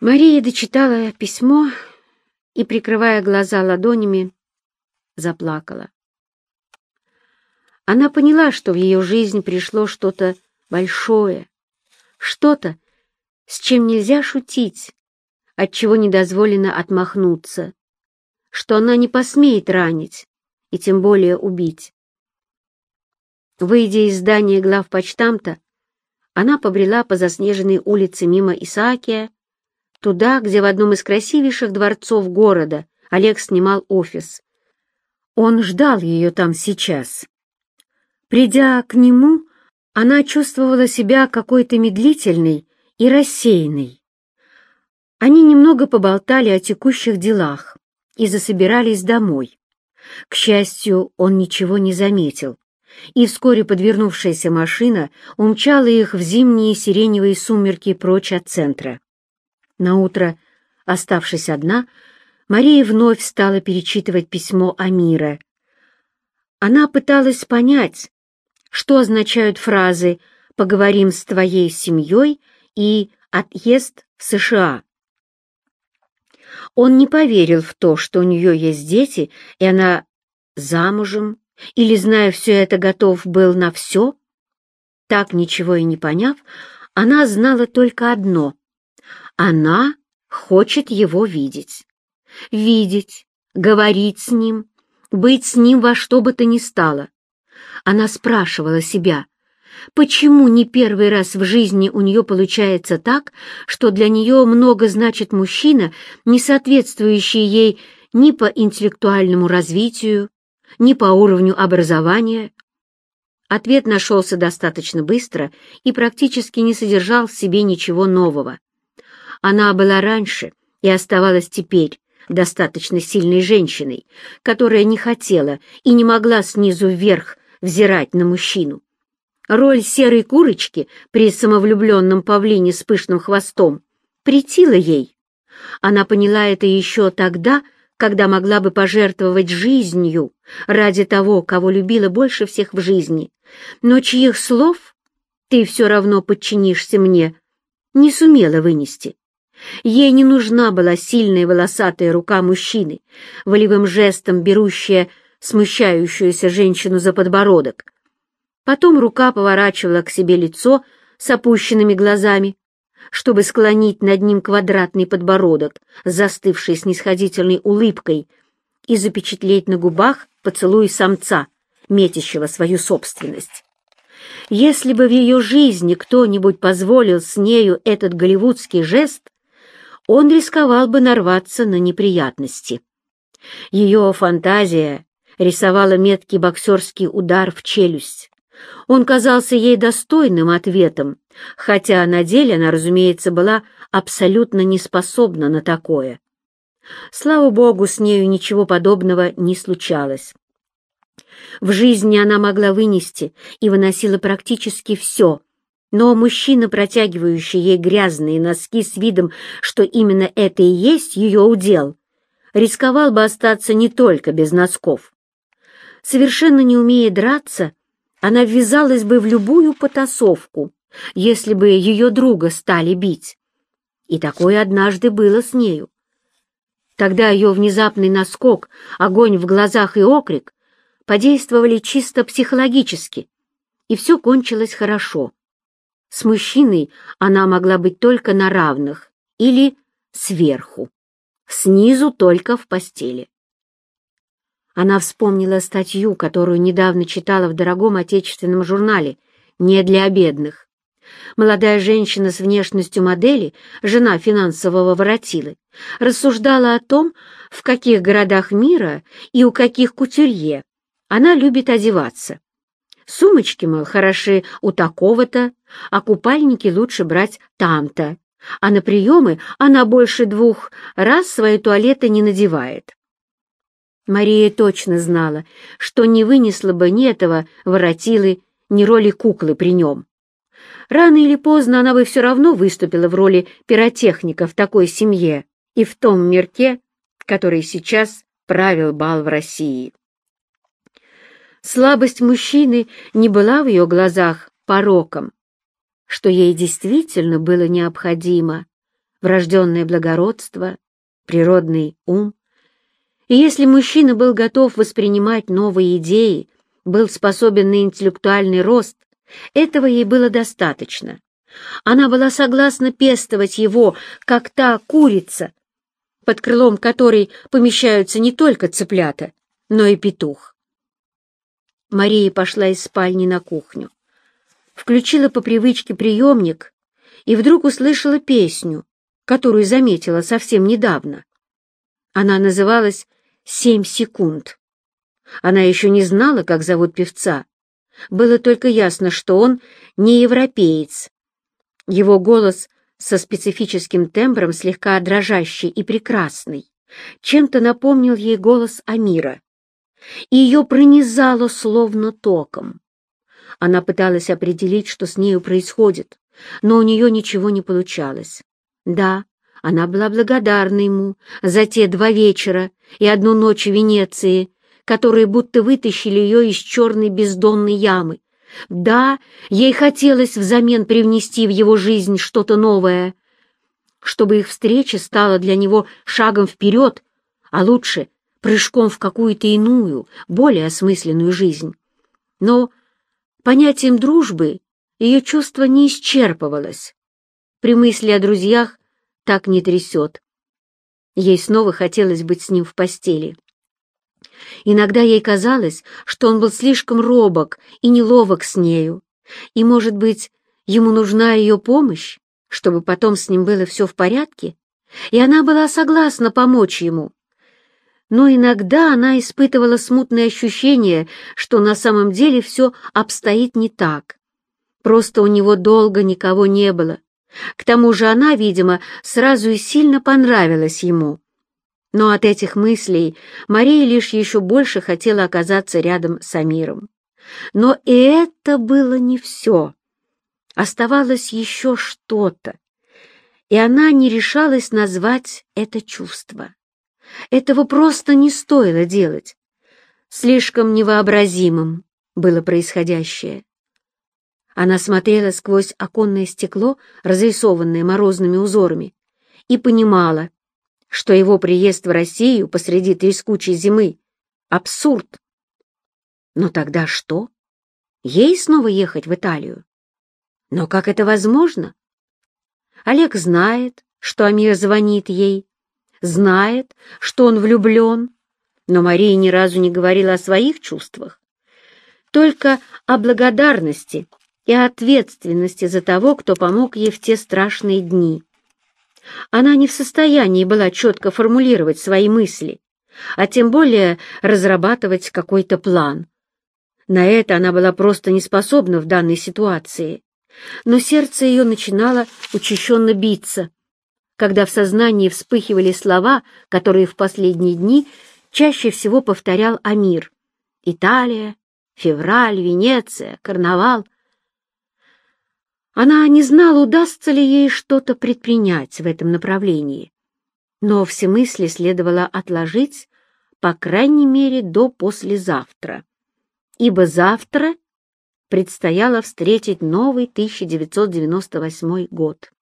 Мария дочитала письмо и, прикрывая глаза ладонями, заплакала. Она поняла, что в ее жизнь пришло что-то большое, что-то, с чем нельзя шутить, от чего не дозволено отмахнуться, что она не посмеет ранить и тем более убить. Выйдя из здания главпочтамта, она побрела по заснеженной улице мимо Исаакия, туда, где в одном из красивейших дворцов города Олег снимал офис. Он ждал ее там сейчас. Придя к нему, она чувствовала себя какой-то медлительной и рассеянной. Они немного поболтали о текущих делах и засобирались домой. К счастью, он ничего не заметил, и вскоре подвернувшаяся машина умчала их в зимние сиреневые сумерки прочь от центра. Наутро, оставшись одна, Мария вновь стала перечитывать письмо Амира. Она пыталась понять, что означают фразы «поговорим с твоей семьей» и «отъезд в США». Он не поверил в то, что у нее есть дети, и она замужем, или, зная все это, готов был на все. Так, ничего и не поняв, она знала только одно — она хочет его видеть. Видеть, говорить с ним, быть с ним во что бы то ни стало. Она спрашивала себя, почему не первый раз в жизни у нее получается так, что для нее много значит мужчина, не соответствующий ей ни по интеллектуальному развитию, ни по уровню образования. Ответ нашелся достаточно быстро и практически не содержал в себе ничего нового. Она была раньше и оставалась теперь достаточно сильной женщиной, которая не хотела и не могла снизу вверх взирать на мужчину. Роль серой курочки при самовлюбленном павлине с пышным хвостом претила ей. Она поняла это еще тогда, когда могла бы пожертвовать жизнью ради того, кого любила больше всех в жизни, но чьих слов «ты все равно подчинишься мне» не сумела вынести. Ей не нужна была сильная волосатая рука мужчины, волевым жестом берущая смущающуюся женщину за подбородок. Потом рука поворачивала к себе лицо с опущенными глазами, чтобы склонить над ним квадратный подбородок, застывший снисходительной улыбкой, и запечатлеть на губах поцелуй самца, метящего свою собственность. Если бы в ее жизни кто-нибудь позволил с нею этот голливудский жест, он рисковал бы нарваться на неприятности. Ее фантазия рисовала меткий боксерский удар в челюсть. Он казался ей достойным ответом, хотя на деле она, разумеется, была абсолютно неспособна на такое. Слава богу, с нею ничего подобного не случалось. В жизни она могла вынести и выносила практически все, но мужчина, протягивающий ей грязные носки с видом, что именно это и есть ее удел, рисковал бы остаться не только без носков. Совершенно не умея драться, она ввязалась бы в любую потасовку, если бы ее друга стали бить. И такое однажды было с нею. Тогда ее внезапный наскок, огонь в глазах и окрик подействовали чисто психологически, и все кончилось хорошо. С мужчиной она могла быть только на равных или сверху, снизу только в постели. Она вспомнила статью, которую недавно читала в дорогом отечественном журнале «Не для бедных». Молодая женщина с внешностью модели, жена финансового воротилы, рассуждала о том, в каких городах мира и у каких кутюрье она любит одеваться. Сумочки, мол, хороши у такого-то, а купальники лучше брать там-то, а на приемы она больше двух раз свои туалеты не надевает. Мария точно знала, что не вынесла бы ни этого воротилы, ни роли куклы при нем. Рано или поздно она бы все равно выступила в роли пиротехника в такой семье и в том мирке, который сейчас правил бал в России. Слабость мужчины не была в ее глазах пороком. Что ей действительно было необходимо, врожденное благородство, природный ум. И если мужчина был готов воспринимать новые идеи, был способен на интеллектуальный рост, этого ей было достаточно. Она была согласна пестовать его, как та курица, под крылом которой помещаются не только цыплята, но и петух. Мария пошла из спальни на кухню. Включила по привычке приемник и вдруг услышала песню, которую заметила совсем недавно. Она называлась «Семь секунд». Она еще не знала, как зовут певца. Было только ясно, что он не европеец. Его голос со специфическим тембром, слегка дрожащий и прекрасный, чем-то напомнил ей голос Амира и ее пронизало словно током. Она пыталась определить, что с нею происходит, но у нее ничего не получалось. Да, она была благодарна ему за те два вечера и одну ночь в Венеции, которые будто вытащили ее из черной бездонной ямы. Да, ей хотелось взамен привнести в его жизнь что-то новое, чтобы их встреча стала для него шагом вперед, а лучше прыжком в какую-то иную, более осмысленную жизнь. Но понятием дружбы ее чувство не исчерпывалось. При мысли о друзьях так не трясет. Ей снова хотелось быть с ним в постели. Иногда ей казалось, что он был слишком робок и неловок с нею, и, может быть, ему нужна ее помощь, чтобы потом с ним было все в порядке, и она была согласна помочь ему но иногда она испытывала смутное ощущение, что на самом деле все обстоит не так. Просто у него долго никого не было. К тому же она, видимо, сразу и сильно понравилась ему. Но от этих мыслей Мария лишь еще больше хотела оказаться рядом с Амиром. Но и это было не все. Оставалось еще что-то, и она не решалась назвать это чувство. Этого просто не стоило делать. Слишком невообразимым было происходящее. Она смотрела сквозь оконное стекло, разрисованное морозными узорами, и понимала, что его приезд в Россию посреди трескучей зимы — абсурд. Но тогда что? Ей снова ехать в Италию? Но как это возможно? Олег знает, что Амир звонит ей, знает, что он влюблен, но Мария ни разу не говорила о своих чувствах, только о благодарности и ответственности за того, кто помог ей в те страшные дни. Она не в состоянии была четко формулировать свои мысли, а тем более разрабатывать какой-то план. На это она была просто не способна в данной ситуации, но сердце ее начинало учащенно биться когда в сознании вспыхивали слова, которые в последние дни чаще всего повторял Амир. Италия, февраль, Венеция, карнавал. Она не знала, удастся ли ей что-то предпринять в этом направлении, но все мысли следовало отложить, по крайней мере, до послезавтра, ибо завтра предстояло встретить новый 1998 год.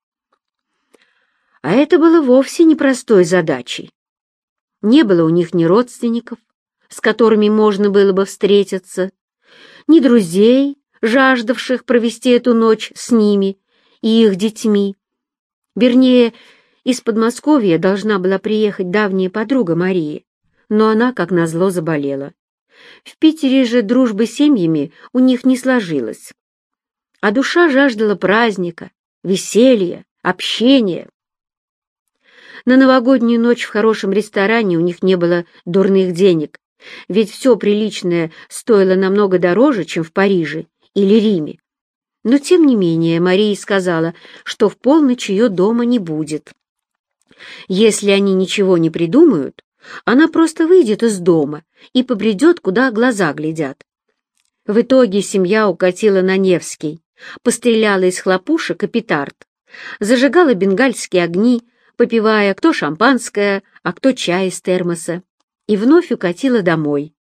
А это было вовсе непростой задачей. Не было у них ни родственников, с которыми можно было бы встретиться, ни друзей, жаждавших провести эту ночь с ними и их детьми. Вернее, из Подмосковья должна была приехать давняя подруга Марии, но она, как назло, заболела. В Питере же дружбы с семьями у них не сложилось. А душа жаждала праздника, веселья, общения. На новогоднюю ночь в хорошем ресторане у них не было дурных денег, ведь все приличное стоило намного дороже, чем в Париже или Риме. Но, тем не менее, Мария сказала, что в полночь ее дома не будет. Если они ничего не придумают, она просто выйдет из дома и побредет, куда глаза глядят. В итоге семья укатила на Невский, постреляла из хлопушек и петард, зажигала бенгальские огни, попивая кто шампанское, а кто чай из термоса, и вновь укатила домой.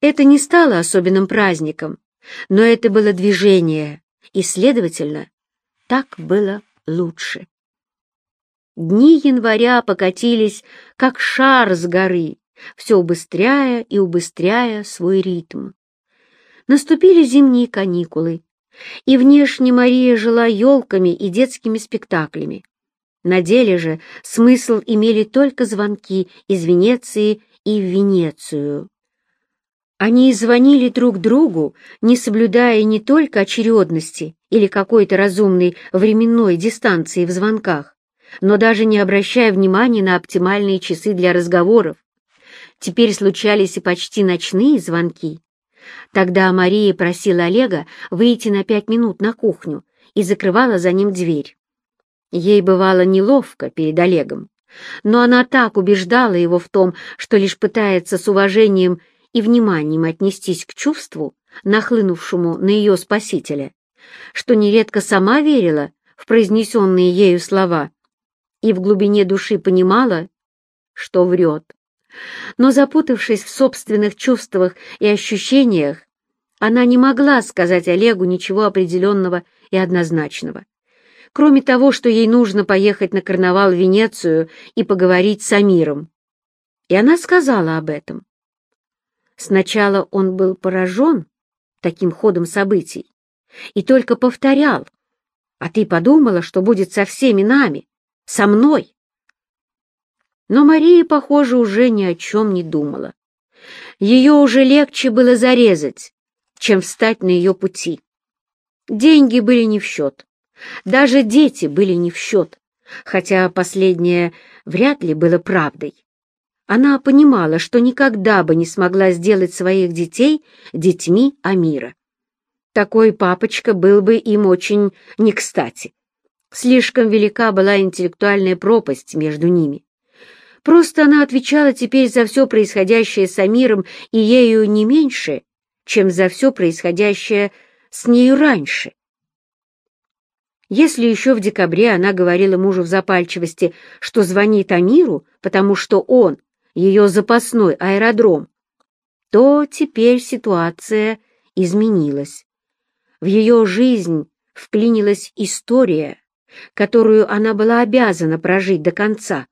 Это не стало особенным праздником, но это было движение, и, следовательно, так было лучше. Дни января покатились, как шар с горы, все убыстряя и убыстряя свой ритм. Наступили зимние каникулы, и внешне Мария жила елками и детскими спектаклями. На деле же смысл имели только звонки из Венеции и в Венецию. Они звонили друг другу, не соблюдая не только очередности или какой-то разумной временной дистанции в звонках, но даже не обращая внимания на оптимальные часы для разговоров. Теперь случались и почти ночные звонки. Тогда Мария просила Олега выйти на пять минут на кухню и закрывала за ним дверь. Ей бывало неловко перед Олегом, но она так убеждала его в том, что лишь пытается с уважением и вниманием отнестись к чувству, нахлынувшему на ее спасителя, что нередко сама верила в произнесенные ею слова и в глубине души понимала, что врет. Но запутавшись в собственных чувствах и ощущениях, она не могла сказать Олегу ничего определенного и однозначного. Кроме того, что ей нужно поехать на карнавал в Венецию и поговорить с Амиром. И она сказала об этом. Сначала он был поражен таким ходом событий и только повторял, «А ты подумала, что будет со всеми нами, со мной?» Но Мария, похоже, уже ни о чем не думала. Ее уже легче было зарезать, чем встать на ее пути. Деньги были не в счет. Даже дети были не в счет, хотя последнее вряд ли было правдой. Она понимала, что никогда бы не смогла сделать своих детей детьми Амира. Такой папочка был бы им очень не кстати. Слишком велика была интеллектуальная пропасть между ними. Просто она отвечала теперь за все происходящее с Амиром и ею не меньше, чем за все происходящее с нею раньше. Если еще в декабре она говорила мужу в запальчивости, что звонит Амиру, потому что он — ее запасной аэродром, то теперь ситуация изменилась. В ее жизнь вклинилась история, которую она была обязана прожить до конца,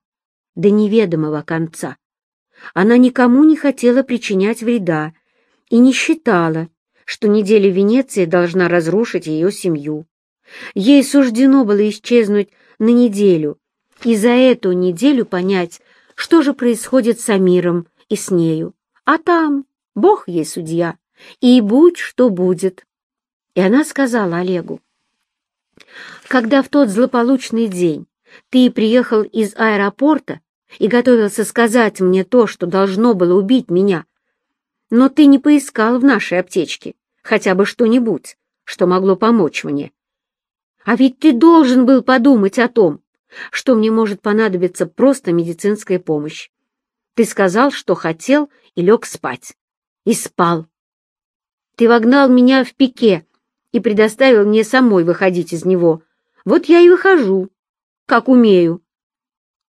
до неведомого конца. Она никому не хотела причинять вреда и не считала, что неделя в Венеции должна разрушить ее семью. Ей суждено было исчезнуть на неделю и за эту неделю понять, что же происходит с Амиром и с нею. А там Бог ей судья, и будь что будет. И она сказала Олегу, когда в тот злополучный день ты приехал из аэропорта и готовился сказать мне то, что должно было убить меня, но ты не поискал в нашей аптечке хотя бы что-нибудь, что могло помочь мне. А ведь ты должен был подумать о том, что мне может понадобиться просто медицинская помощь. Ты сказал, что хотел, и лег спать. И спал. Ты вогнал меня в пике и предоставил мне самой выходить из него. Вот я и выхожу, как умею.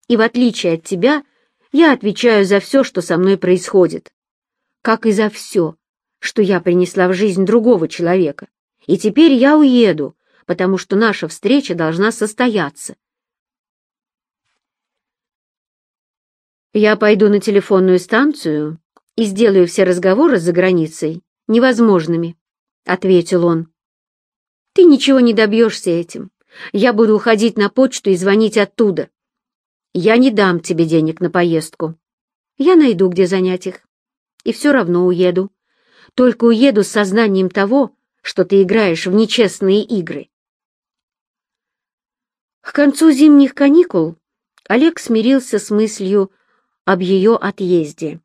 И в отличие от тебя, я отвечаю за все, что со мной происходит. Как и за все, что я принесла в жизнь другого человека. И теперь я уеду, потому что наша встреча должна состояться. Я пойду на телефонную станцию и сделаю все разговоры за границей невозможными, — ответил он. Ты ничего не добьешься этим. Я буду уходить на почту и звонить оттуда. Я не дам тебе денег на поездку. Я найду, где занять их. И все равно уеду. Только уеду с сознанием того, что ты играешь в нечестные игры. К концу зимних каникул Олег смирился с мыслью об ее отъезде.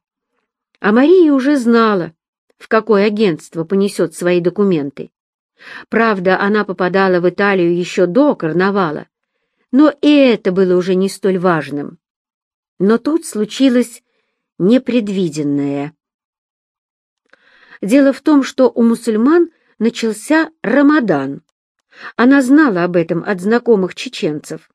А Мария уже знала, в какое агентство понесет свои документы. Правда, она попадала в Италию еще до карнавала, но и это было уже не столь важным. Но тут случилось непредвиденное. Дело в том, что у мусульман начался Рамадан. Она знала об этом от знакомых чеченцев.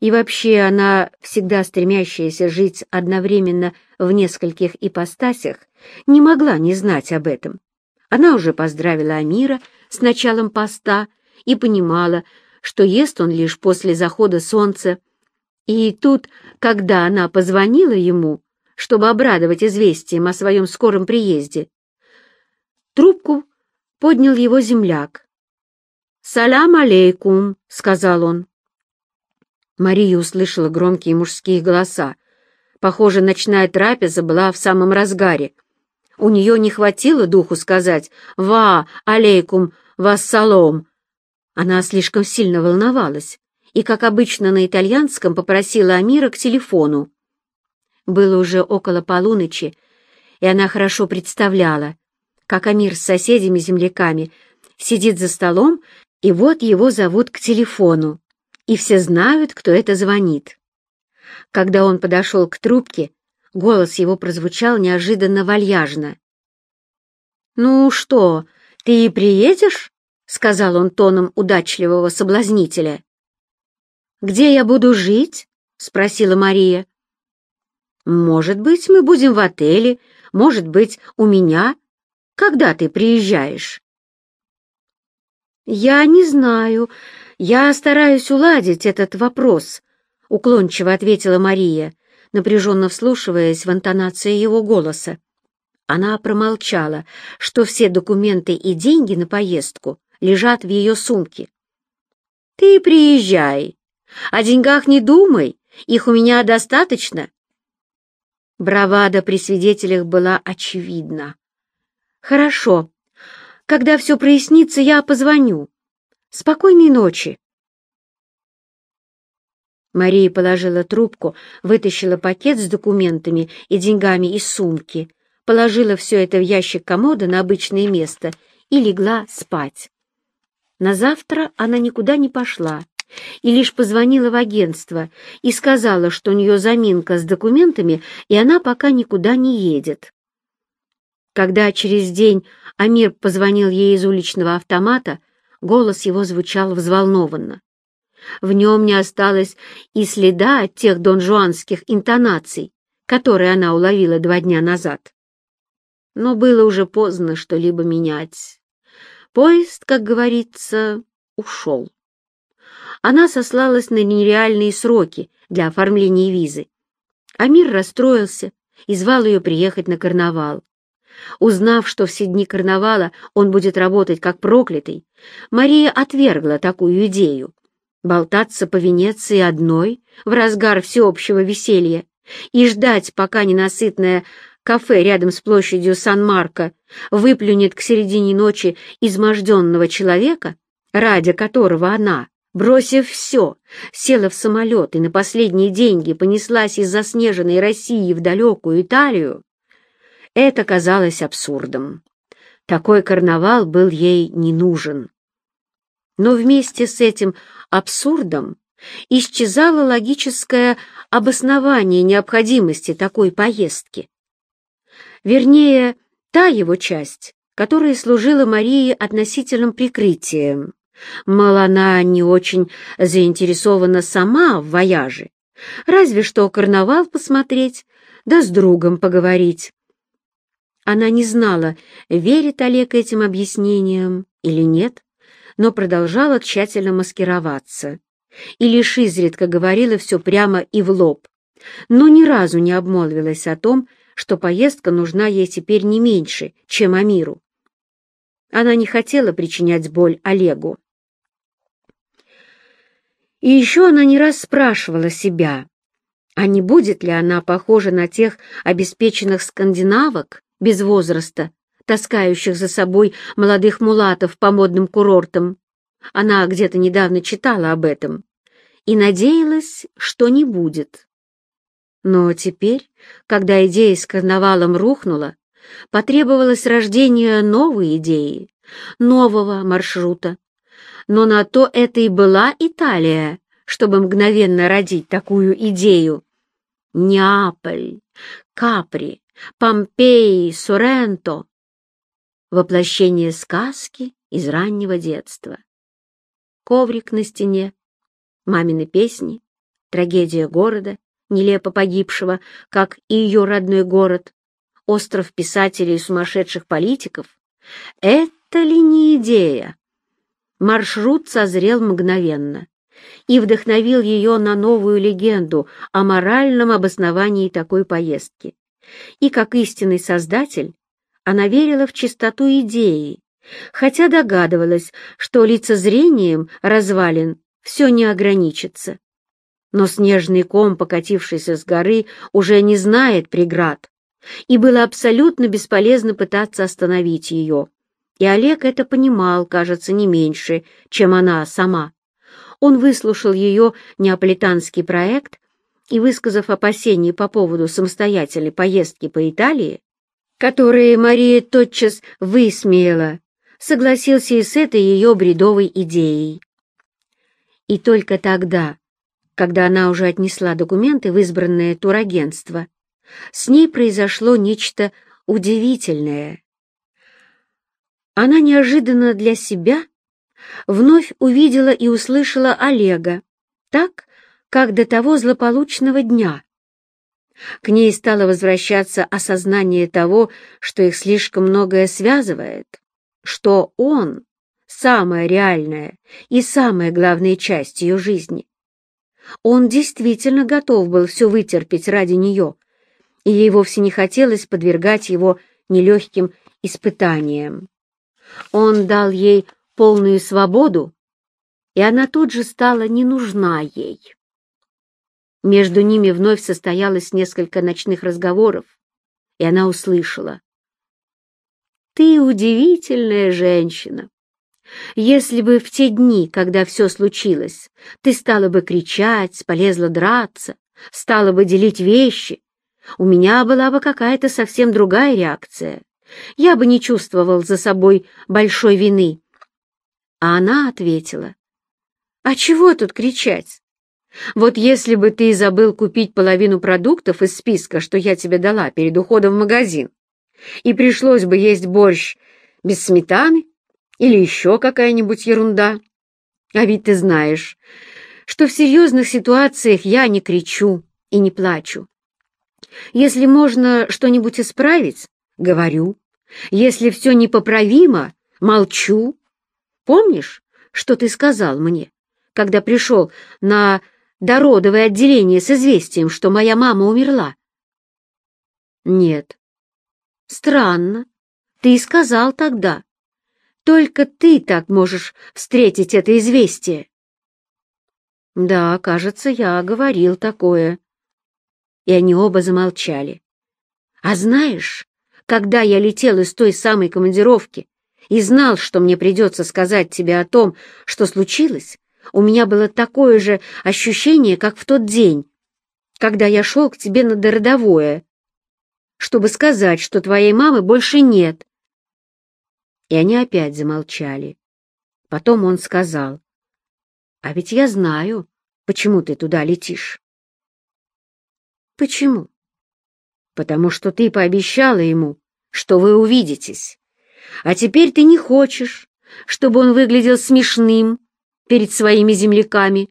И вообще она, всегда стремящаяся жить одновременно в нескольких ипостасях, не могла не знать об этом. Она уже поздравила Амира с началом поста и понимала, что ест он лишь после захода солнца, И тут, когда она позвонила ему, чтобы обрадовать известием о своем скором приезде, трубку поднял его земляк. «Салям алейкум», — сказал он. Мария услышала громкие мужские голоса. Похоже, ночная трапеза была в самом разгаре. У нее не хватило духу сказать «Ва, алейкум, вассалом». Она слишком сильно волновалась и, как обычно на итальянском, попросила Амира к телефону. Было уже около полуночи, и она хорошо представляла, как Амир с соседями-земляками сидит за столом, и вот его зовут к телефону и все знают, кто это звонит. Когда он подошел к трубке, голос его прозвучал неожиданно вальяжно. «Ну что, ты приедешь?» — сказал он тоном удачливого соблазнителя. «Где я буду жить?» — спросила Мария. «Может быть, мы будем в отеле, может быть, у меня. Когда ты приезжаешь?» «Я не знаю. «Я стараюсь уладить этот вопрос», — уклончиво ответила Мария, напряженно вслушиваясь в интонации его голоса. Она промолчала, что все документы и деньги на поездку лежат в ее сумке. «Ты приезжай. О деньгах не думай, их у меня достаточно». Бравада при свидетелях была очевидна. «Хорошо. Когда все прояснится, я позвоню. Спокойной ночи!» Мария положила трубку, вытащила пакет с документами и деньгами из сумки, положила все это в ящик комода на обычное место и легла спать. На завтра она никуда не пошла и лишь позвонила в агентство и сказала, что у нее заминка с документами, и она пока никуда не едет. Когда через день Амир позвонил ей из уличного автомата, Голос его звучал взволнованно. В нем не осталось и следа от тех донжуанских интонаций, которые она уловила два дня назад. Но было уже поздно что-либо менять. Поезд, как говорится, ушел. Она сослалась на нереальные сроки для оформления визы. Амир расстроился и звал ее приехать на карнавал. Узнав, что все дни карнавала он будет работать как проклятый, Мария отвергла такую идею. Болтаться по Венеции одной в разгар всеобщего веселья и ждать, пока ненасытное кафе рядом с площадью Сан-Марко выплюнет к середине ночи изможденного человека, ради которого она, бросив все, села в самолет и на последние деньги понеслась из заснеженной России в далекую Италию, это казалось абсурдом. Такой карнавал был ей не нужен. Но вместе с этим абсурдом исчезало логическое обоснование необходимости такой поездки. Вернее, та его часть, которая служила Марии относительным прикрытием. Мол, она не очень заинтересована сама в вояже, разве что карнавал посмотреть, да с другом поговорить. Она не знала, верит Олег этим объяснениям или нет, но продолжала тщательно маскироваться и лишь изредка говорила все прямо и в лоб, но ни разу не обмолвилась о том, что поездка нужна ей теперь не меньше, чем Амиру. Она не хотела причинять боль Олегу. И еще она не раз спрашивала себя, а не будет ли она похожа на тех обеспеченных скандинавок, без возраста, таскающих за собой молодых мулатов по модным курортам. Она где-то недавно читала об этом и надеялась, что не будет. Но теперь, когда идея с карнавалом рухнула, потребовалось рождение новой идеи, нового маршрута. Но на то это и была Италия, чтобы мгновенно родить такую идею. Неаполь, Капри, Помпеи, Соренто — воплощение сказки из раннего детства. Коврик на стене, мамины песни, трагедия города, нелепо погибшего, как и ее родной город, остров писателей и сумасшедших политиков. Это ли не идея? Маршрут созрел мгновенно, и вдохновил ее на новую легенду о моральном обосновании такой поездки. И как истинный создатель, она верила в чистоту идеи, хотя догадывалась, что лицезрением развалин все не ограничится. Но снежный ком, покатившийся с горы, уже не знает преград, и было абсолютно бесполезно пытаться остановить ее. И Олег это понимал, кажется, не меньше, чем она сама. Он выслушал ее неаполитанский проект и, высказав опасения по поводу самостоятельной поездки по Италии, которые Мария тотчас высмеяла, согласился и с этой ее бредовой идеей. И только тогда, когда она уже отнесла документы в избранное турагентство, с ней произошло нечто удивительное. Она неожиданно для себя вновь увидела и услышала Олега, так, как до того злополучного дня. К ней стало возвращаться осознание того, что их слишком многое связывает, что он — самая реальная и самая главная часть ее жизни. Он действительно готов был все вытерпеть ради нее, и ей вовсе не хотелось подвергать его нелегким испытаниям. Он дал ей полную свободу, и она тут же стала не нужна ей. Между ними вновь состоялось несколько ночных разговоров, и она услышала. «Ты удивительная женщина. Если бы в те дни, когда все случилось, ты стала бы кричать, полезла драться, стала бы делить вещи, у меня была бы какая-то совсем другая реакция. Я бы не чувствовал за собой большой вины. А она ответила, «А чего тут кричать? Вот если бы ты забыл купить половину продуктов из списка, что я тебе дала перед уходом в магазин, и пришлось бы есть борщ без сметаны или еще какая-нибудь ерунда. А ведь ты знаешь, что в серьезных ситуациях я не кричу и не плачу. Если можно что-нибудь исправить, говорю. Если все непоправимо, молчу. Помнишь, что ты сказал мне, когда пришел на дородовое отделение с известием, что моя мама умерла? Нет. Странно. Ты и сказал тогда. Только ты так можешь встретить это известие. Да, кажется, я говорил такое и они оба замолчали. «А знаешь, когда я летел из той самой командировки и знал, что мне придется сказать тебе о том, что случилось, у меня было такое же ощущение, как в тот день, когда я шел к тебе на дородовое, чтобы сказать, что твоей мамы больше нет». И они опять замолчали. Потом он сказал, «А ведь я знаю, почему ты туда летишь». Почему? Потому что ты пообещала ему, что вы увидитесь. А теперь ты не хочешь, чтобы он выглядел смешным перед своими земляками.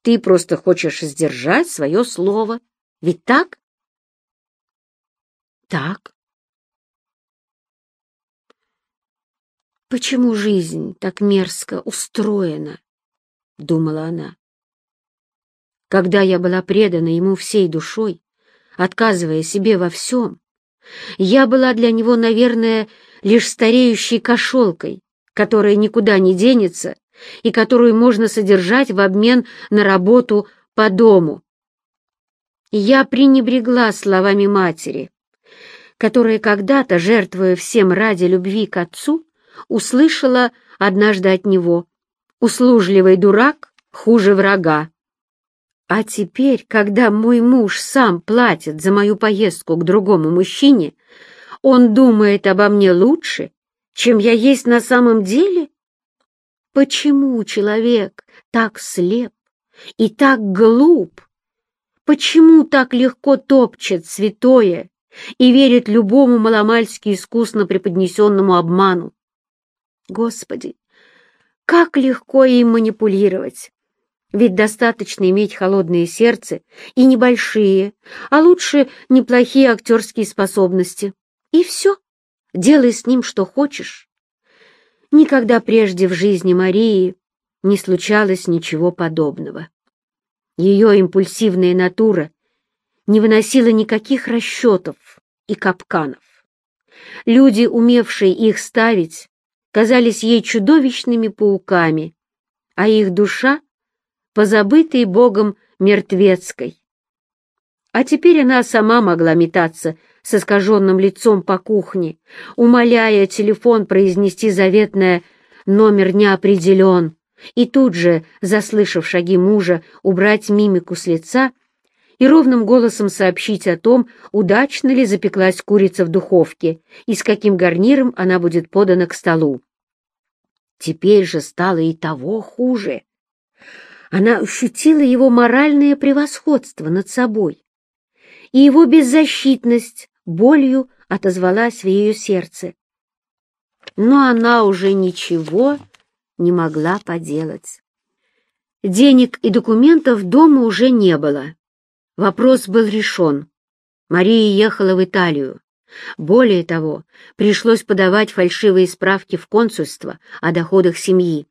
Ты просто хочешь сдержать свое слово. Ведь так? Так. Почему жизнь так мерзко устроена? Думала она. Когда я была предана ему всей душой, отказывая себе во всем, я была для него, наверное, лишь стареющей кошелкой, которая никуда не денется и которую можно содержать в обмен на работу по дому. Я пренебрегла словами матери, которая когда-то, жертвуя всем ради любви к отцу, услышала однажды от него «Услужливый дурак хуже врага». А теперь, когда мой муж сам платит за мою поездку к другому мужчине, он думает обо мне лучше, чем я есть на самом деле? Почему человек так слеп и так глуп? Почему так легко топчет святое и верит любому маломальски искусно преподнесенному обману? Господи, как легко им манипулировать! Ведь достаточно иметь холодное сердце и небольшие, а лучше неплохие актерские способности. И все. Делай с ним, что хочешь. Никогда прежде в жизни Марии не случалось ничего подобного. Ее импульсивная натура не выносила никаких расчетов и капканов. Люди, умевшие их ставить, казались ей чудовищными пауками, а их душа — позабытой Богом мертвецкой. А теперь она сама могла метаться с искаженным лицом по кухне, умоляя телефон произнести заветное «номер не определен», и тут же, заслышав шаги мужа, убрать мимику с лица и ровным голосом сообщить о том, удачно ли запеклась курица в духовке и с каким гарниром она будет подана к столу. Теперь же стало и того хуже. Она ощутила его моральное превосходство над собой, и его беззащитность болью отозвалась в ее сердце. Но она уже ничего не могла поделать. Денег и документов дома уже не было. Вопрос был решен. Мария ехала в Италию. Более того, пришлось подавать фальшивые справки в консульство о доходах семьи.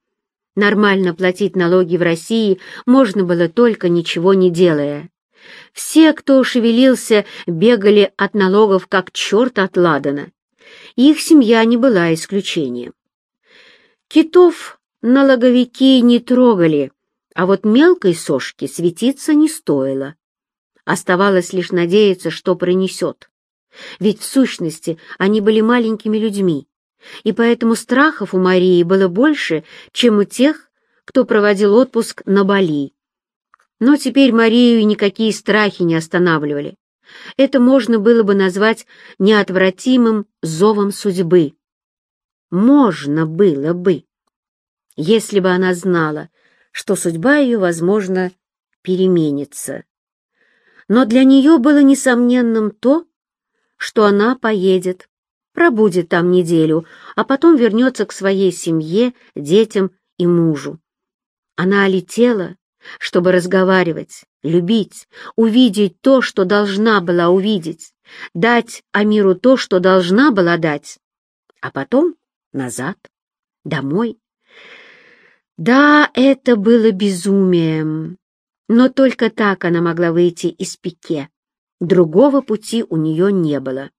Нормально платить налоги в России можно было только ничего не делая. Все, кто шевелился, бегали от налогов как черт от ладана. Их семья не была исключением. Китов налоговики не трогали, а вот мелкой сошки светиться не стоило. Оставалось лишь надеяться, что пронесет. Ведь в сущности они были маленькими людьми, и поэтому страхов у Марии было больше, чем у тех, кто проводил отпуск на Бали. Но теперь Марию никакие страхи не останавливали. Это можно было бы назвать неотвратимым зовом судьбы. Можно было бы если бы она знала, что судьба ее, возможно, переменится. Но для нее было несомненным то, что она поедет, пробудет там неделю, а потом вернется к своей семье, детям и мужу. Она летела, чтобы разговаривать, любить, увидеть то, что должна была увидеть, дать Амиру то, что должна была дать, а потом назад, домой, да, это было безумием, но только так она могла выйти из пике. Другого пути у нее не было.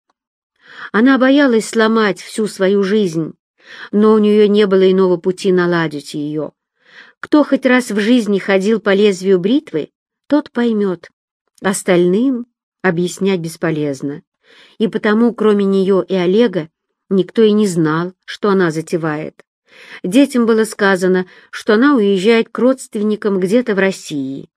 Она боялась сломать всю свою жизнь, но у нее не было иного пути наладить ее. Кто хоть раз в жизни ходил по лезвию бритвы, тот поймет. Остальным объяснять бесполезно. И потому, кроме нее и Олега, никто и не знал, что она затевает. Детям было сказано, что она уезжает к родственникам где-то в России.